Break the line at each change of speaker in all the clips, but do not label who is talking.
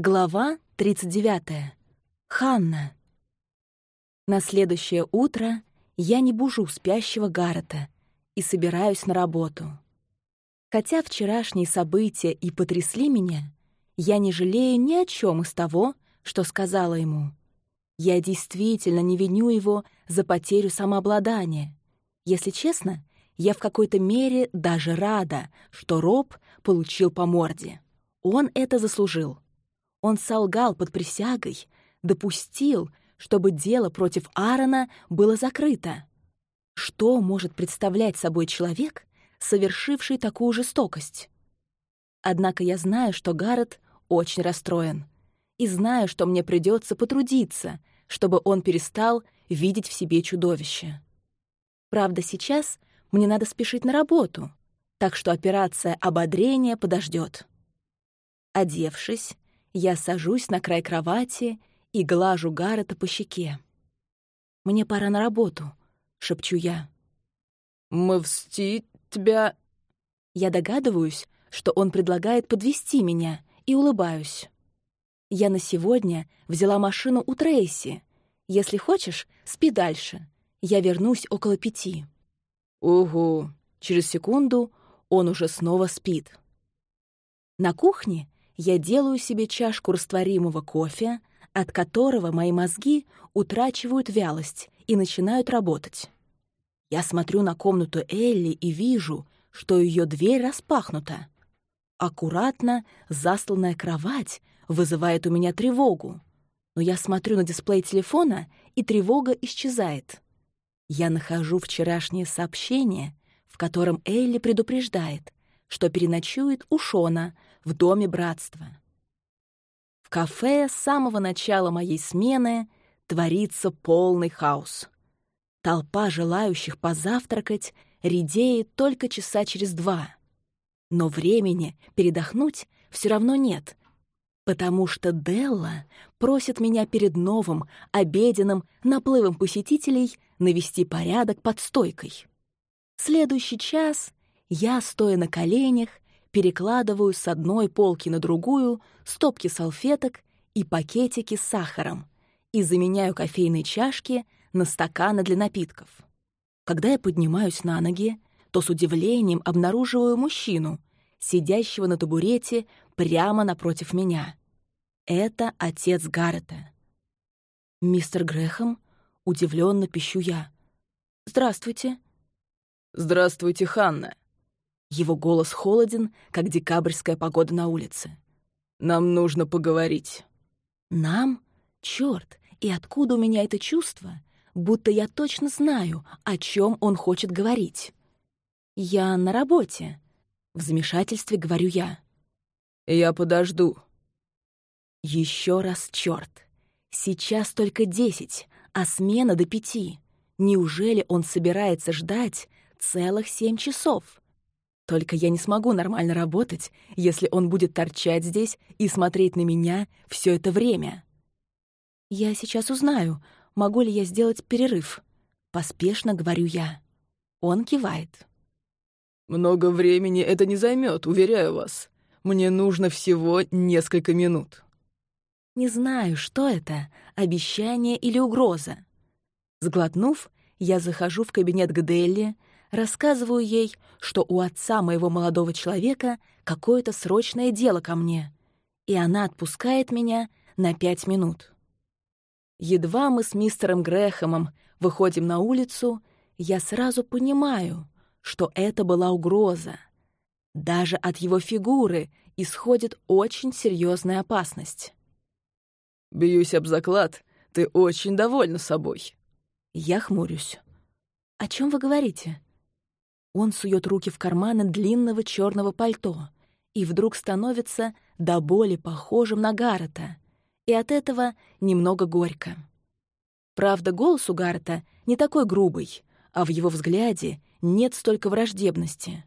Глава 39. Ханна. На следующее утро я не бужу спящего Гаррета и собираюсь на работу. Хотя вчерашние события и потрясли меня, я не жалею ни о чем из того, что сказала ему. Я действительно не виню его за потерю самообладания. Если честно, я в какой-то мере даже рада, что Роб получил по морде. Он это заслужил. Он солгал под присягой, допустил, чтобы дело против Аарона было закрыто. Что может представлять собой человек, совершивший такую жестокость? Однако я знаю, что Гаррет очень расстроен, и знаю, что мне придется потрудиться, чтобы он перестал видеть в себе чудовище. Правда, сейчас мне надо спешить на работу, так что операция ободрения подождет. Одевшись, я сажусь на край кровати и глажу Гаррета по щеке. «Мне пора на работу», — шепчу я.
«Мвсти тебя...»
Я догадываюсь, что он предлагает подвести меня, и улыбаюсь. Я на сегодня взяла машину у Трейси. Если хочешь, спи дальше. Я вернусь около пяти.
«Угу».
Через секунду он уже снова спит. На кухне я делаю себе чашку растворимого кофе, от которого мои мозги утрачивают вялость и начинают работать. Я смотрю на комнату Элли и вижу, что ее дверь распахнута. Аккуратно засланная кровать вызывает у меня тревогу. Но я смотрю на дисплей телефона, и тревога исчезает. Я нахожу вчерашнее сообщение, в котором Элли предупреждает, что переночует у Шона в Доме Братства. В кафе с самого начала моей смены творится полный хаос. Толпа желающих позавтракать редеет только часа через два. Но времени передохнуть все равно нет, потому что Делла просит меня перед новым обеденным наплывом посетителей навести порядок под стойкой. Следующий час я, стоя на коленях, перекладываю с одной полки на другую стопки салфеток и пакетики с сахаром и заменяю кофейные чашки на стаканы для напитков. Когда я поднимаюсь на ноги, то с удивлением обнаруживаю мужчину, сидящего на табурете прямо напротив меня. Это отец Гаррета. «Мистер Грэхэм?» — удивленно пищу я. «Здравствуйте».
«Здравствуйте, Ханна».
Его голос холоден, как декабрьская погода на улице.
«Нам нужно поговорить».
«Нам? Чёрт, и откуда у меня это чувство, будто я точно знаю, о чем он хочет говорить?» «Я на работе», — в замешательстве говорю я.
«Я подожду».
Еще раз чёрт. Сейчас только десять, а смена до пяти. Неужели он собирается ждать целых семь часов? Только я не смогу нормально работать, если он будет торчать здесь и смотреть на меня все это время. Я сейчас узнаю, могу ли я сделать перерыв. Поспешно говорю я. Он кивает.
«Много времени это не займет, уверяю вас. Мне нужно всего несколько минут».
Не знаю, что это — обещание или угроза. Сглотнув, я захожу в кабинет к Делли, рассказываю ей, что у отца моего молодого человека какое-то срочное дело ко мне, и она отпускает меня на пять минут. Едва мы с мистером Грэхэмом выходим на улицу, я сразу понимаю, что это была угроза. Даже от его фигуры исходит очень серьезная опасность.
«Бьюсь об заклад, ты очень довольна собой».
Я хмурюсь. «О чем вы говорите?» Он сует руки в карманы длинного черного пальто и вдруг становится до боли похожим на Гаррета, и от этого немного горько. Правда, голос у Гаррета не такой грубый, а в его взгляде нет столько враждебности.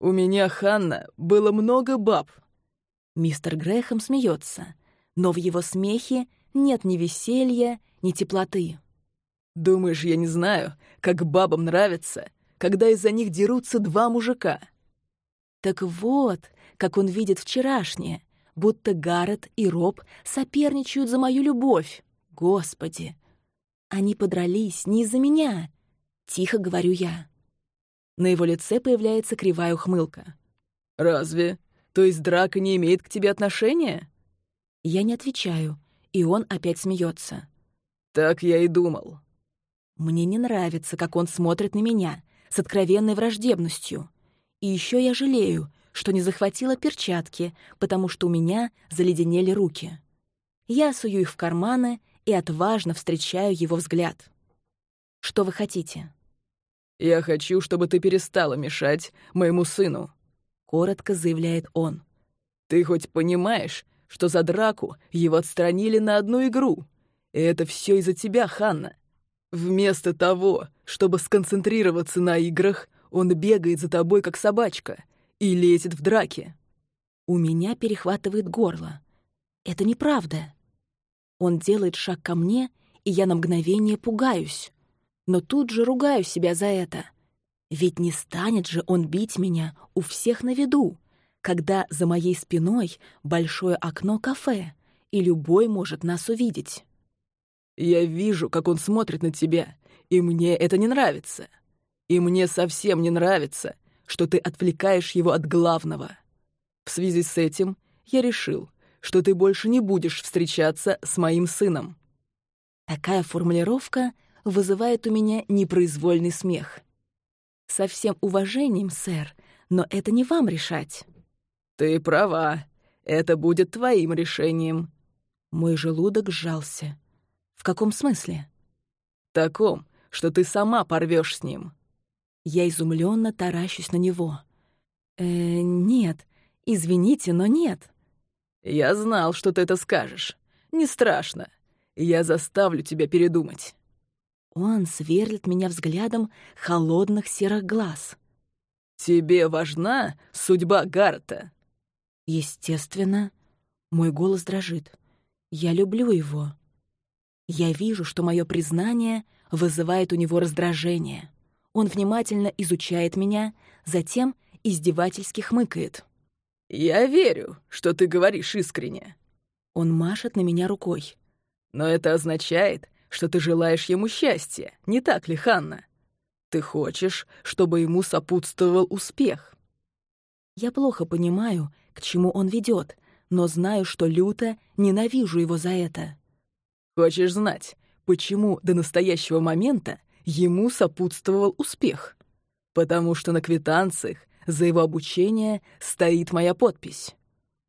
«У меня, Ханна, было много баб».
Мистер Грэхэм смеется, но в его смехе нет ни веселья, ни теплоты.
«Думаешь, я не знаю, как бабам нравится, когда из-за них дерутся два мужика?»
Так вот, как он видит вчерашнее, будто Гаррет и Роб соперничают за мою любовь. Господи! Они подрались не из-за меня. Тихо говорю я. На его лице появляется кривая ухмылка.
«Разве? То есть драка не имеет к тебе отношения?»
Я не отвечаю, и он опять смеется.
«Так я и думал».
Мне не нравится, как он смотрит на меня, с откровенной враждебностью. И еще я жалею, что не захватила перчатки, потому что у меня заледенели руки. Я сую их в карманы и отважно встречаю его взгляд. «Что вы хотите?»
«Я хочу, чтобы ты перестала мешать моему сыну», —
коротко заявляет он.
«Ты хоть понимаешь, что за драку его отстранили на одну игру? И это все из-за тебя, Ханна. Вместо того, чтобы сконцентрироваться на играх, он бегает за тобой, как собачка, и лезет в драки».
У меня перехватывает горло. Это неправда. Он делает шаг ко мне, и я на мгновение пугаюсь. Но тут же ругаю себя за это. Ведь не станет же он бить меня у всех на виду, когда за моей спиной большое окно кафе, и любой может нас увидеть.
«Я вижу, как он смотрит на тебя, и мне это не нравится. И мне совсем не нравится, что ты отвлекаешь его от главного. В связи с этим я решил, что ты больше не будешь встречаться с моим сыном».
Такая формулировка вызывает у меня непроизвольный смех. «Со всем уважением, сэр, но это не вам решать».
«Ты права. Это будет твоим решением».
Мой желудок сжался. «В каком смысле?»
«В таком, что ты сама порвешь с ним».
Я изумленно таращусь на него. «Э, нет, извините, но нет».
«Я знал, что ты это скажешь. Не страшно. Я заставлю тебя передумать».
Он сверлит меня взглядом холодных серых глаз.
«Тебе важна судьба Гарта?»
Естественно. Мой голос дрожит. Я люблю его. Я вижу, что мое признание вызывает у него раздражение. Он внимательно изучает меня, затем издевательски хмыкает.
«Я верю, что ты говоришь искренне».
Он машет на меня рукой.
«Но это означает, что ты желаешь ему счастья, не так ли, Ханна? Ты хочешь, чтобы ему сопутствовал успех».
Я плохо понимаю, к чему он ведет, но знаю, что люто ненавижу его за это.
«Хочешь знать, почему до настоящего момента ему сопутствовал успех? Потому что на квитанциях за его обучение стоит моя подпись.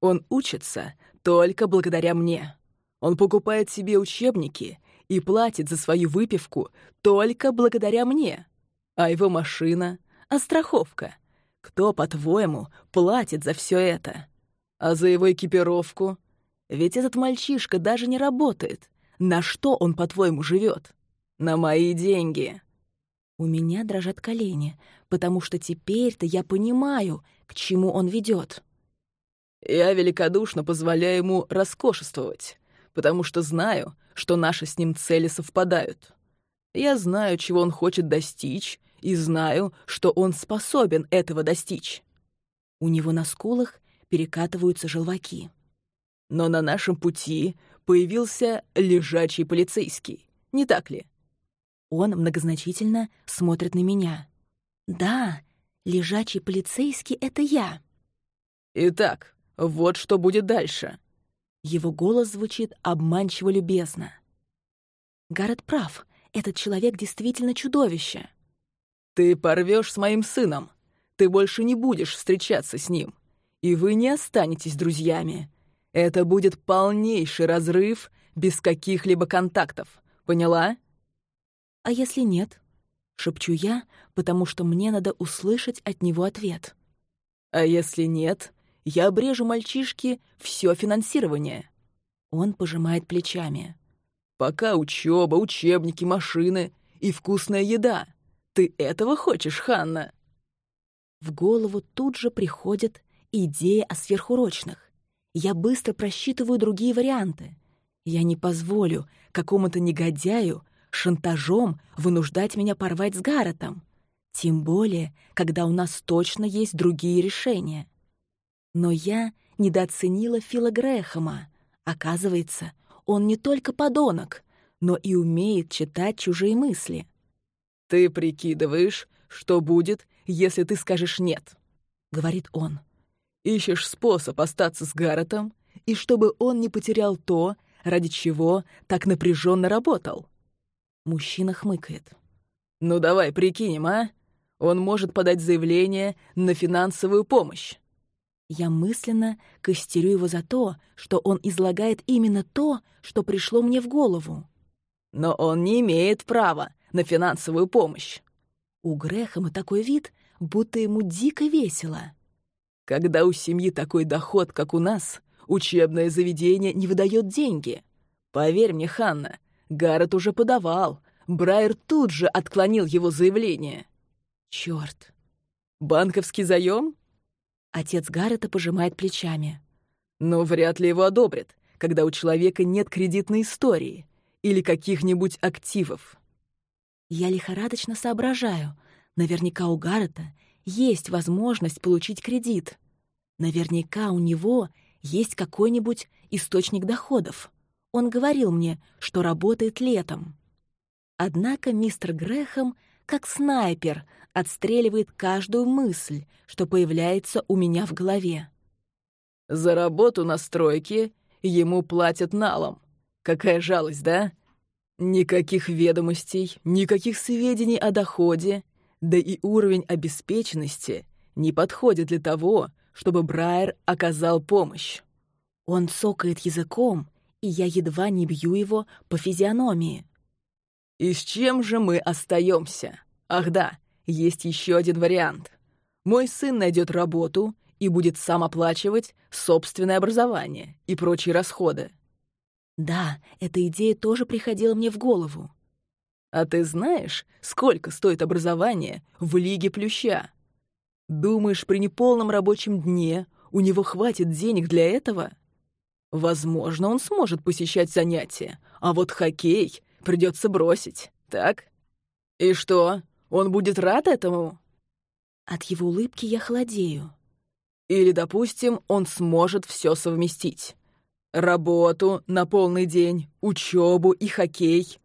Он учится только благодаря мне. Он покупает себе учебники и платит за свою выпивку только благодаря мне. А его машина, а страховка. Кто, по-твоему, платит за все это? А за его экипировку? Ведь этот мальчишка даже не работает. На что он, по-твоему, живет? На мои деньги.
У меня дрожат колени, потому что теперь-то я понимаю, к чему он ведет.
Я великодушно позволяю ему роскошествовать, потому что знаю, что наши с ним цели совпадают. Я знаю, чего он хочет достичь, и знаю, что он способен этого достичь.
У него на скулах перекатываются желваки.
Но на нашем пути появился лежачий полицейский, не так ли?
Он многозначительно смотрит на меня. «Да, лежачий полицейский — это я».
«Итак, вот что будет дальше».
Его голос звучит обманчиво любезно. Гаррет прав, этот человек действительно чудовище.
«Ты порвешь с моим сыном. Ты больше не будешь встречаться с ним. И вы не останетесь друзьями. Это будет полнейший разрыв без каких-либо контактов. Поняла?»
«А если нет?» — шепчу я, потому что мне надо услышать от него ответ.
«А если нет, я обрежу мальчишке все финансирование».
Он пожимает плечами.
«Пока учеба, учебники, машины и вкусная еда. Ты этого хочешь, Ханна?»
В голову тут же приходит идея о сверхурочных. Я быстро просчитываю другие варианты. Я не позволю какому-то негодяю шантажом вынуждать меня порвать с Гарретом. Тем более, когда у нас точно есть другие решения. Но я недооценила Фила Грэхэма. Оказывается, он не только подонок, но и умеет читать чужие мысли.
«Ты прикидываешь, что будет, если ты скажешь «нет», — говорит он. «Ищешь способ остаться с Гарретом, и чтобы он не потерял то, ради чего так напряженно работал».
Мужчина хмыкает.
«Ну давай прикинем, а? Он может подать заявление на финансовую помощь.
Я мысленно костерю его за то, что он излагает именно то, что пришло мне в голову.
Но он не имеет права на финансовую помощь.
У Грэхэма такой вид, будто ему дико весело.
Когда у семьи такой доход, как у нас, учебное заведение не выдает деньги. Поверь мне, Ханна, Гаррет уже подавал. Брайер тут же отклонил его заявление.
Черт!
Банковский заем?
Отец Гаррета пожимает плечами.
Но вряд ли его одобрят, когда у человека нет кредитной истории или каких-нибудь активов.
Я лихорадочно соображаю. Наверняка у Гаррета есть возможность получить кредит. Наверняка у него есть какой-нибудь источник доходов. Он говорил мне, что работает летом. Однако мистер Грэхэм, как снайпер, отстреливает каждую мысль, что появляется у меня в голове.
«За работу на стройке ему платят налом. Какая жалость, да? Никаких ведомостей, никаких сведений о доходе, да и уровень обеспеченности не подходит для того, чтобы Брайер оказал помощь.
Он цокает языком, и я едва не бью его по физиономии.
«И с чем же мы остаемся? Ах да, есть еще один вариант. Мой сын найдет работу и будет сам оплачивать собственное образование и прочие расходы.
Да, эта идея тоже приходила мне в голову.
А ты знаешь, сколько стоит образование в Лиге Плюща? Думаешь, при неполном рабочем дне у него хватит денег для этого? Возможно, он сможет посещать занятия, а вот хоккей придется бросить, так? И что, он будет рад этому?»
От его улыбки я холодею.
«Или, допустим, он сможет все совместить. Работу на полный день, учебу и хоккей.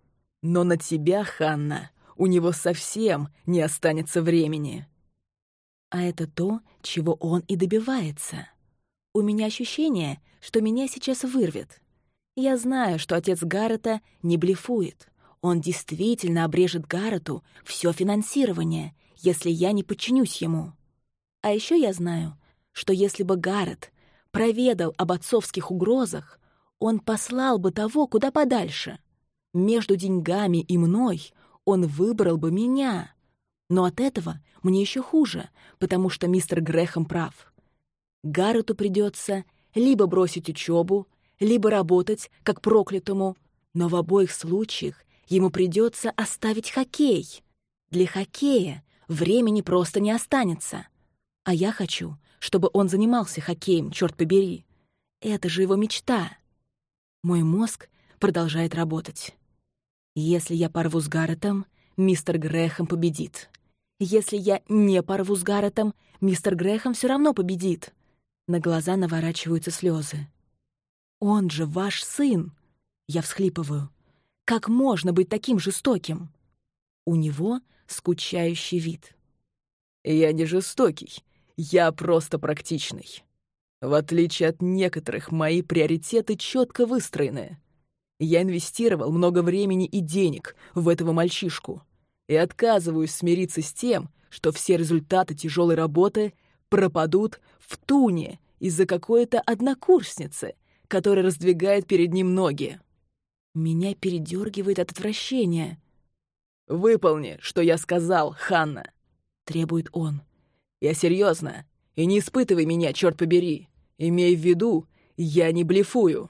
Но на тебя, Ханна, у него совсем не останется времени».
А это то, чего он и добивается. У меня ощущение, что меня сейчас вырвет. Я знаю, что отец Гаррета не блефует. Он действительно обрежет Гаррету все финансирование, если я не подчинюсь ему. А еще я знаю, что если бы Гаррет проведал об отцовских угрозах, он послал бы того куда подальше. Между деньгами и мной он выбрал бы меня. Но от этого мне еще хуже, потому что мистер Грэхэм прав. Гаррету придется либо бросить учебу, либо работать как проклятому, но в обоих случаях ему придется оставить хоккей. Для хоккея времени просто не останется. А я хочу, чтобы он занимался хоккеем, черт побери. Это же его мечта. Мой мозг продолжает работать. Если я порву с Гарретом, мистер Грэхэм победит. Если я не порву с Гарретом, мистер Грэхэм все равно победит. На глаза наворачиваются слезы. «Он же ваш сын!» Я всхлипываю. Как можно быть таким жестоким? У него скучающий вид.
Я не жестокий, я просто практичный. В отличие от некоторых, мои приоритеты четко выстроены. Я инвестировал много времени и денег в этого мальчишку и отказываюсь смириться с тем, что все результаты тяжелой работы пропадут в туне из-за какой-то однокурсницы, которая раздвигает перед ним ноги.
Меня передергивает от отвращения.
«Выполни, что я сказал, Ханна!»
— требует он.
«Я серьезно, и не испытывай меня, черт побери! Имей в виду, я не блефую!»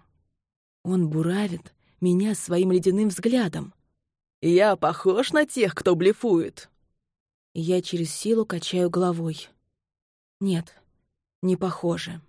Он буравит меня своим ледяным взглядом.
«Я похож на тех, кто блефует?»
Я через силу качаю головой. «Нет, не похоже».